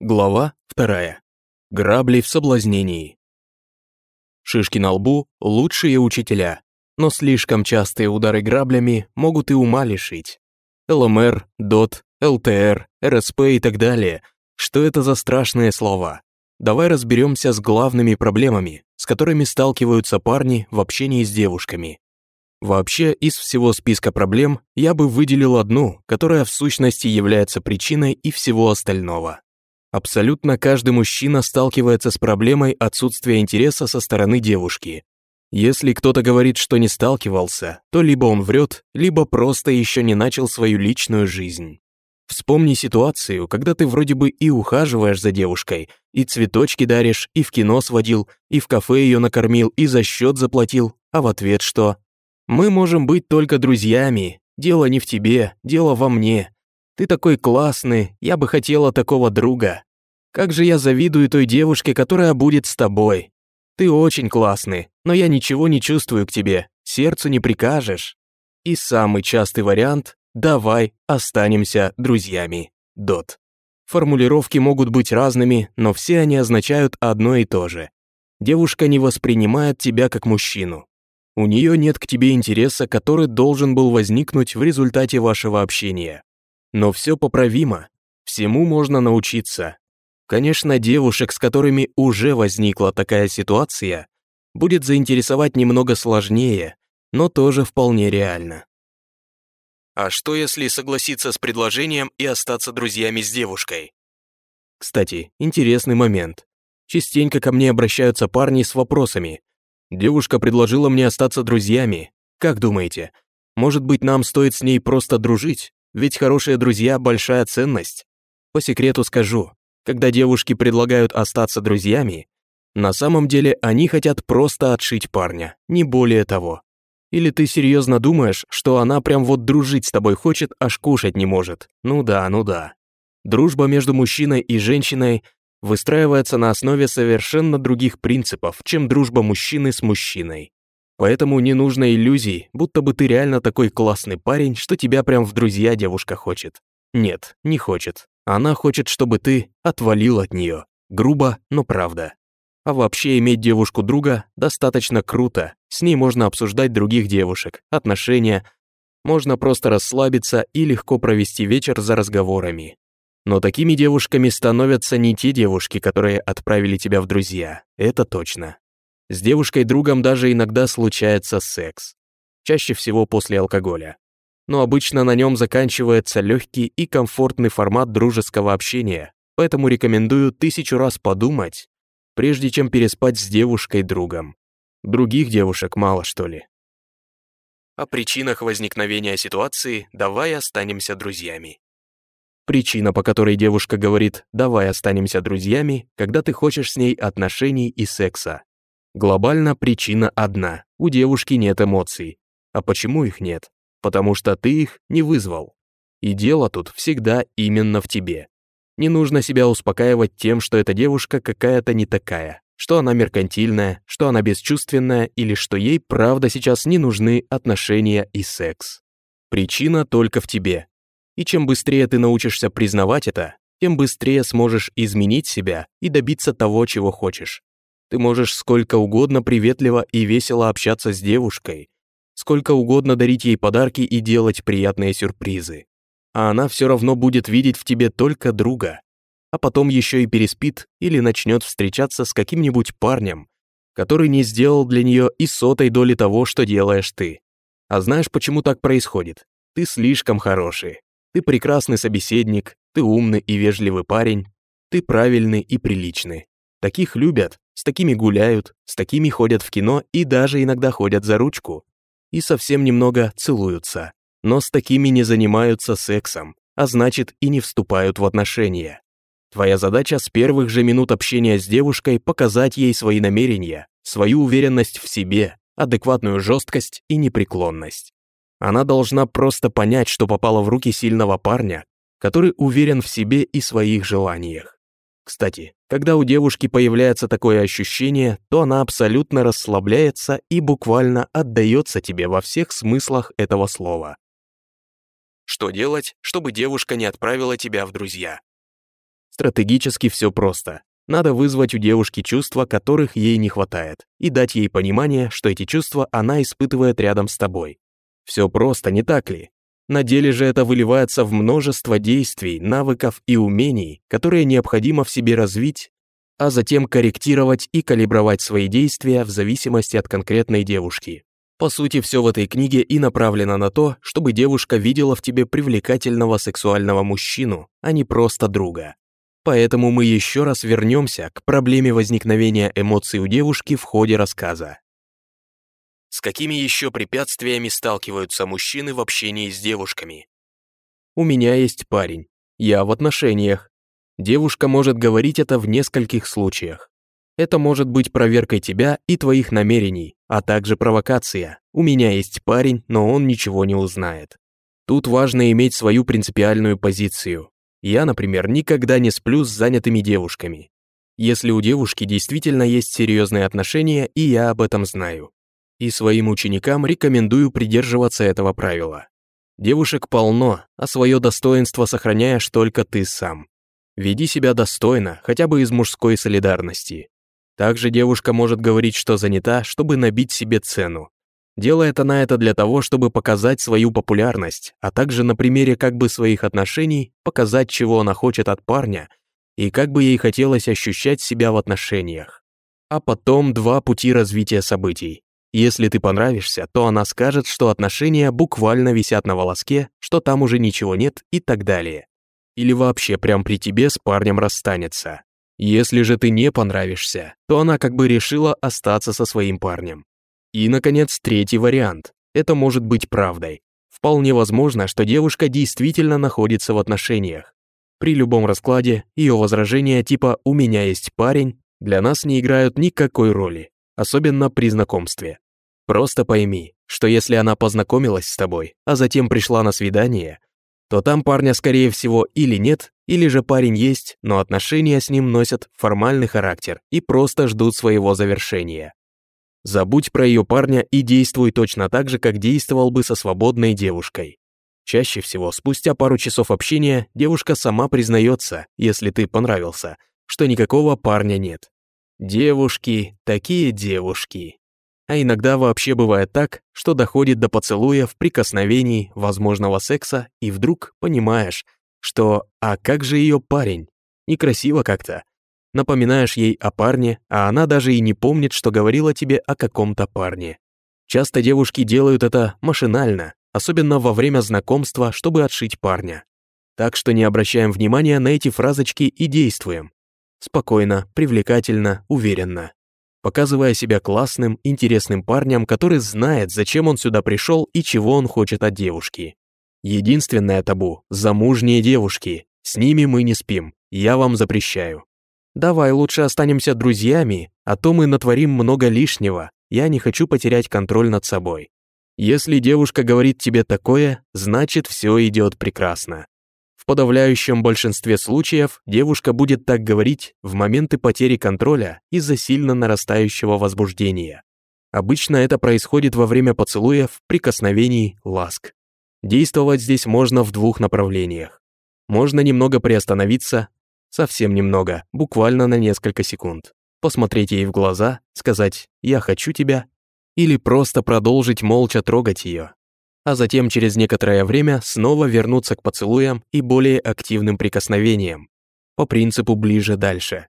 Глава вторая. Грабли в соблазнении. Шишки на лбу – лучшие учителя, но слишком частые удары граблями могут и ума лишить. ЛМР, ДОТ, ЛТР, РСП и так далее. Что это за страшные слова? Давай разберемся с главными проблемами, с которыми сталкиваются парни в общении с девушками. Вообще, из всего списка проблем я бы выделил одну, которая в сущности является причиной и всего остального. Абсолютно каждый мужчина сталкивается с проблемой отсутствия интереса со стороны девушки. Если кто-то говорит, что не сталкивался, то либо он врет, либо просто еще не начал свою личную жизнь. Вспомни ситуацию, когда ты вроде бы и ухаживаешь за девушкой, и цветочки даришь, и в кино сводил, и в кафе ее накормил, и за счет заплатил, а в ответ что? Мы можем быть только друзьями, дело не в тебе, дело во мне, ты такой классный, я бы хотела такого друга. Как же я завидую той девушке, которая будет с тобой. Ты очень классный, но я ничего не чувствую к тебе, сердцу не прикажешь. И самый частый вариант «давай останемся друзьями». Дот. Формулировки могут быть разными, но все они означают одно и то же. Девушка не воспринимает тебя как мужчину. У нее нет к тебе интереса, который должен был возникнуть в результате вашего общения. Но все поправимо, всему можно научиться. Конечно, девушек, с которыми уже возникла такая ситуация, будет заинтересовать немного сложнее, но тоже вполне реально. А что если согласиться с предложением и остаться друзьями с девушкой? Кстати, интересный момент. Частенько ко мне обращаются парни с вопросами. Девушка предложила мне остаться друзьями. Как думаете, может быть, нам стоит с ней просто дружить? Ведь хорошие друзья – большая ценность. По секрету скажу, когда девушки предлагают остаться друзьями, на самом деле они хотят просто отшить парня, не более того. Или ты серьезно думаешь, что она прям вот дружить с тобой хочет, аж кушать не может? Ну да, ну да. Дружба между мужчиной и женщиной выстраивается на основе совершенно других принципов, чем дружба мужчины с мужчиной. Поэтому не нужно иллюзий, будто бы ты реально такой классный парень, что тебя прям в друзья девушка хочет. Нет, не хочет. Она хочет, чтобы ты отвалил от нее. Грубо, но правда. А вообще иметь девушку-друга достаточно круто. С ней можно обсуждать других девушек, отношения. Можно просто расслабиться и легко провести вечер за разговорами. Но такими девушками становятся не те девушки, которые отправили тебя в друзья. Это точно. С девушкой-другом даже иногда случается секс. Чаще всего после алкоголя. Но обычно на нем заканчивается легкий и комфортный формат дружеского общения, поэтому рекомендую тысячу раз подумать, прежде чем переспать с девушкой-другом. Других девушек мало, что ли. О причинах возникновения ситуации «давай останемся друзьями». Причина, по которой девушка говорит «давай останемся друзьями», когда ты хочешь с ней отношений и секса. Глобально причина одна – у девушки нет эмоций. А почему их нет? Потому что ты их не вызвал. И дело тут всегда именно в тебе. Не нужно себя успокаивать тем, что эта девушка какая-то не такая, что она меркантильная, что она бесчувственная или что ей правда сейчас не нужны отношения и секс. Причина только в тебе. И чем быстрее ты научишься признавать это, тем быстрее сможешь изменить себя и добиться того, чего хочешь. Ты можешь сколько угодно приветливо и весело общаться с девушкой, сколько угодно дарить ей подарки и делать приятные сюрпризы. А она все равно будет видеть в тебе только друга, а потом еще и переспит или начнет встречаться с каким-нибудь парнем, который не сделал для нее и сотой доли того, что делаешь ты. А знаешь, почему так происходит? Ты слишком хороший. Ты прекрасный собеседник, ты умный и вежливый парень, ты правильный и приличный. Таких любят, с такими гуляют, с такими ходят в кино и даже иногда ходят за ручку. И совсем немного целуются. Но с такими не занимаются сексом, а значит и не вступают в отношения. Твоя задача с первых же минут общения с девушкой показать ей свои намерения, свою уверенность в себе, адекватную жесткость и непреклонность. Она должна просто понять, что попала в руки сильного парня, который уверен в себе и своих желаниях. Кстати, когда у девушки появляется такое ощущение, то она абсолютно расслабляется и буквально отдается тебе во всех смыслах этого слова. Что делать, чтобы девушка не отправила тебя в друзья? Стратегически все просто. Надо вызвать у девушки чувства, которых ей не хватает, и дать ей понимание, что эти чувства она испытывает рядом с тобой. Все просто, не так ли? На деле же это выливается в множество действий, навыков и умений, которые необходимо в себе развить, а затем корректировать и калибровать свои действия в зависимости от конкретной девушки. По сути, все в этой книге и направлено на то, чтобы девушка видела в тебе привлекательного сексуального мужчину, а не просто друга. Поэтому мы еще раз вернемся к проблеме возникновения эмоций у девушки в ходе рассказа. С какими еще препятствиями сталкиваются мужчины в общении с девушками? У меня есть парень. Я в отношениях. Девушка может говорить это в нескольких случаях. Это может быть проверкой тебя и твоих намерений, а также провокация. У меня есть парень, но он ничего не узнает. Тут важно иметь свою принципиальную позицию. Я, например, никогда не сплю с занятыми девушками. Если у девушки действительно есть серьезные отношения, и я об этом знаю и своим ученикам рекомендую придерживаться этого правила. Девушек полно, а свое достоинство сохраняешь только ты сам. Веди себя достойно, хотя бы из мужской солидарности. Также девушка может говорить, что занята, чтобы набить себе цену. Делает она это для того, чтобы показать свою популярность, а также на примере как бы своих отношений показать, чего она хочет от парня и как бы ей хотелось ощущать себя в отношениях. А потом два пути развития событий. Если ты понравишься, то она скажет, что отношения буквально висят на волоске, что там уже ничего нет и так далее. Или вообще прям при тебе с парнем расстанется. Если же ты не понравишься, то она как бы решила остаться со своим парнем. И, наконец, третий вариант. Это может быть правдой. Вполне возможно, что девушка действительно находится в отношениях. При любом раскладе ее возражения типа «у меня есть парень» для нас не играют никакой роли особенно при знакомстве. Просто пойми, что если она познакомилась с тобой, а затем пришла на свидание, то там парня, скорее всего, или нет, или же парень есть, но отношения с ним носят формальный характер и просто ждут своего завершения. Забудь про ее парня и действуй точно так же, как действовал бы со свободной девушкой. Чаще всего, спустя пару часов общения, девушка сама признается, если ты понравился, что никакого парня нет. Девушки, такие девушки. А иногда вообще бывает так, что доходит до поцелуев, прикосновений, возможного секса, и вдруг понимаешь, что «а как же ее парень?» Некрасиво как-то. Напоминаешь ей о парне, а она даже и не помнит, что говорила тебе о каком-то парне. Часто девушки делают это машинально, особенно во время знакомства, чтобы отшить парня. Так что не обращаем внимания на эти фразочки и действуем. Спокойно, привлекательно, уверенно. Показывая себя классным, интересным парнем, который знает, зачем он сюда пришел и чего он хочет от девушки. Единственное табу – замужние девушки. С ними мы не спим, я вам запрещаю. Давай лучше останемся друзьями, а то мы натворим много лишнего, я не хочу потерять контроль над собой. Если девушка говорит тебе такое, значит все идет прекрасно подавляющем большинстве случаев девушка будет так говорить в моменты потери контроля из-за сильно нарастающего возбуждения. Обычно это происходит во время поцелуев, прикосновений, ласк. Действовать здесь можно в двух направлениях. Можно немного приостановиться, совсем немного, буквально на несколько секунд. Посмотреть ей в глаза, сказать «я хочу тебя» или просто продолжить молча трогать ее, а затем через некоторое время снова вернуться к поцелуям и более активным прикосновениям, по принципу ближе-дальше.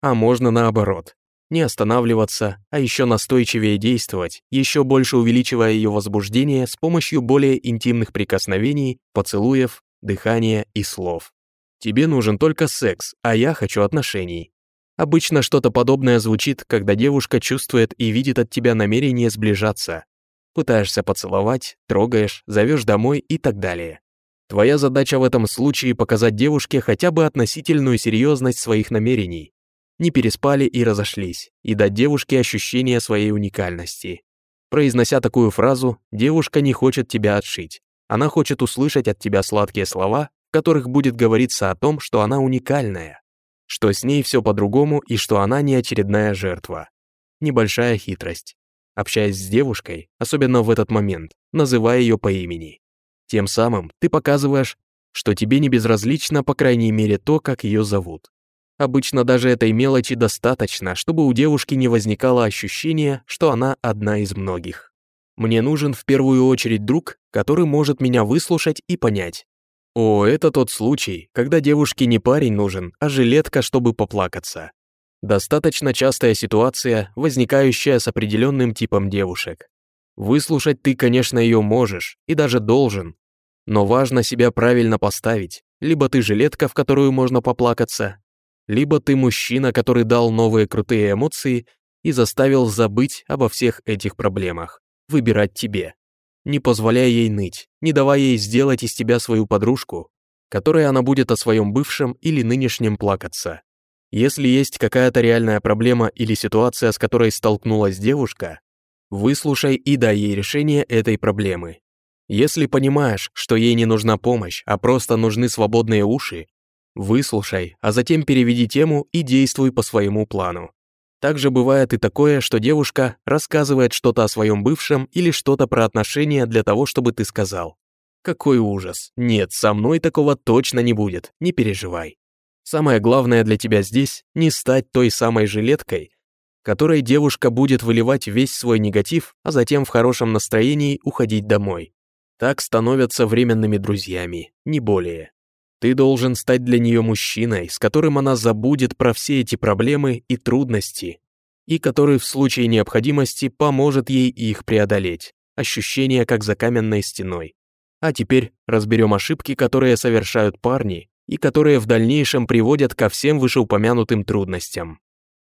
А можно наоборот, не останавливаться, а еще настойчивее действовать, еще больше увеличивая ее возбуждение с помощью более интимных прикосновений, поцелуев, дыхания и слов. Тебе нужен только секс, а я хочу отношений. Обычно что-то подобное звучит, когда девушка чувствует и видит от тебя намерение сближаться, пытаешься поцеловать, трогаешь, зовешь домой и так далее. Твоя задача в этом случае показать девушке хотя бы относительную серьезность своих намерений. Не переспали и разошлись, и дать девушке ощущение своей уникальности. Произнося такую фразу, девушка не хочет тебя отшить. Она хочет услышать от тебя сладкие слова, в которых будет говориться о том, что она уникальная, что с ней все по-другому и что она не очередная жертва. Небольшая хитрость общаясь с девушкой, особенно в этот момент, называя ее по имени. Тем самым ты показываешь, что тебе не безразлично, по крайней мере, то, как ее зовут. Обычно даже этой мелочи достаточно, чтобы у девушки не возникало ощущения, что она одна из многих. Мне нужен в первую очередь друг, который может меня выслушать и понять. О, это тот случай, когда девушке не парень нужен, а жилетка, чтобы поплакаться. Достаточно частая ситуация, возникающая с определенным типом девушек. Выслушать ты, конечно, ее можешь и даже должен, но важно себя правильно поставить. Либо ты жилетка, в которую можно поплакаться, либо ты мужчина, который дал новые крутые эмоции и заставил забыть обо всех этих проблемах. Выбирать тебе. Не позволяя ей ныть, не давая ей сделать из тебя свою подружку, которой она будет о своем бывшем или нынешнем плакаться. Если есть какая-то реальная проблема или ситуация, с которой столкнулась девушка, выслушай и дай ей решение этой проблемы. Если понимаешь, что ей не нужна помощь, а просто нужны свободные уши, выслушай, а затем переведи тему и действуй по своему плану. Также бывает и такое, что девушка рассказывает что-то о своем бывшем или что-то про отношения для того, чтобы ты сказал. Какой ужас. Нет, со мной такого точно не будет, не переживай. Самое главное для тебя здесь — не стать той самой жилеткой, которой девушка будет выливать весь свой негатив, а затем в хорошем настроении уходить домой. Так становятся временными друзьями, не более. Ты должен стать для нее мужчиной, с которым она забудет про все эти проблемы и трудности, и который в случае необходимости поможет ей их преодолеть. Ощущение как за каменной стеной. А теперь разберем ошибки, которые совершают парни и которые в дальнейшем приводят ко всем вышеупомянутым трудностям.